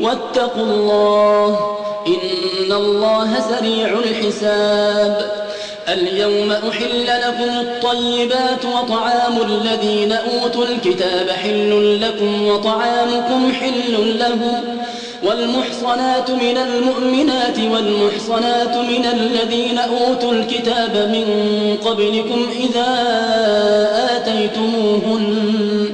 واتقوا الله إن الله سريع الحساب. اليوم أحل لكم الطيبات وطعام الذين أوتوا الكتاب حل لكم وطعامكم حل لهم والمحصنات من المؤمنات والمحصنات من الذين أوتوا الكتاب من قبلكم إذا آتيتموهن.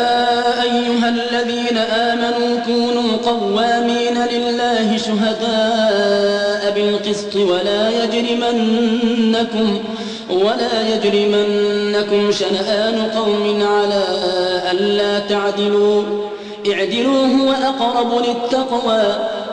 الذين آمنوا كونوا قوامين لله شهداء بالقسط ولا يجرمنكم ولا يجرمنكم شنآن قوم على ألا تعدلوا. اعدلوا هو أقرب للتقوى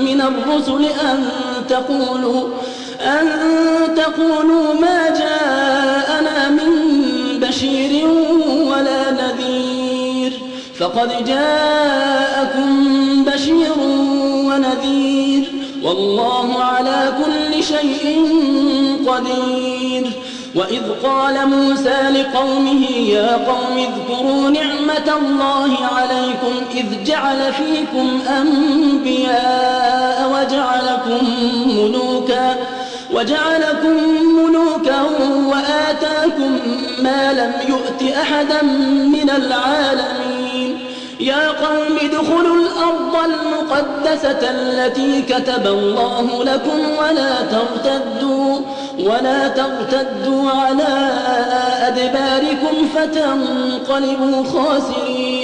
من الرسل أن تقولوا أن تقولوا ما جاءنا من بشير ولا نذير. فقد جاءكم بشير ونذير. والله على كل شيء قدير. وإذ قال موسى لقومه يا قوم اذكروا نعمة الله عليكم إذ جعل فيكم أنبياء وجعلكم ملوكا وجعلكم ملوكا وآتاكم ما لم يؤت أحدا من العالمين. يا قوم ادخلوا الأرض المقدسة التي كتب الله لكم ولا ترتدوا ولا ترتدوا على أدباركم فتنقلبوا خاسرين.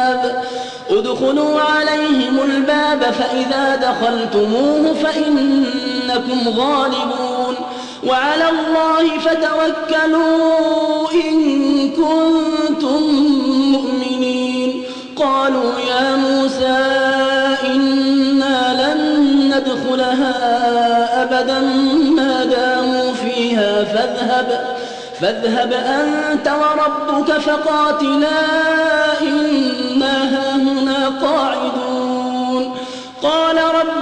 ادخلوا عليهم الباب فإذا دخلتموه فإنكم غالبون وعلى الله فتوكلوا إن كنتم مؤمنين. قالوا يا موسى إنا لن ندخلها أبدا ما داموا فيها فاذهب فاذهب أنت وربك فقاتلا إنا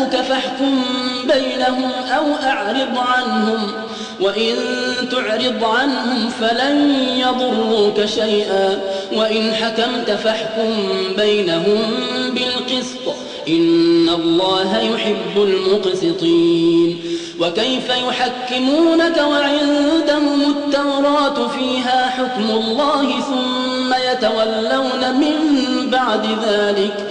جاءوك فاحكم بينهم أو أعرض عنهم وإن تعرض عنهم فلن يضروك شيئا وإن حكمت فاحكم بينهم بالقسط إن الله يحب المقسطين. وكيف يحكمونك وعندهم التوراة فيها حكم الله ثم يتولون من بعد ذلك؟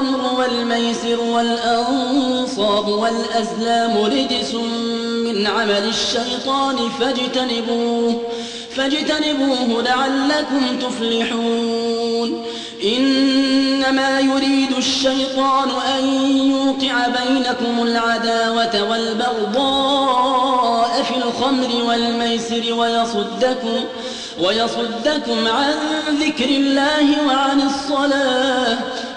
الخمر والميسر والأنصاب والأزلام رجس من عمل الشيطان فاجتنبوه فاجتنبوه لعلكم تفلحون. إنما يريد الشيطان أن يوقع بينكم العداوة والبغضاء في الخمر والميسر ويصدكم ويصدكم عن ذكر الله وعن الصلاة.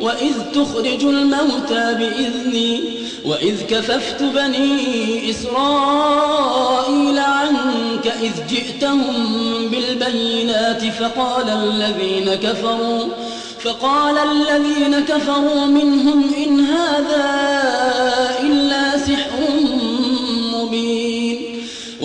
وإذ تخرج الموتى بإذني وإذ كففت بني إسرائيل عنك إذ جئتهم بالبينات فقال الذين كفروا فقال الذين كفروا منهم إن هذا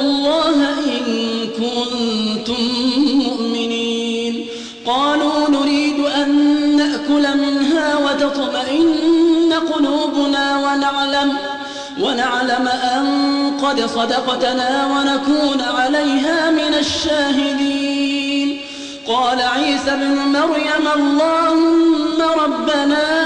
الله إن كنتم مؤمنين. قالوا نريد أن نأكل منها وتطمئن قلوبنا ونعلم ونعلم أن قد صدقتنا ونكون عليها من الشاهدين. قال عيسى ابن مريم اللهم ربنا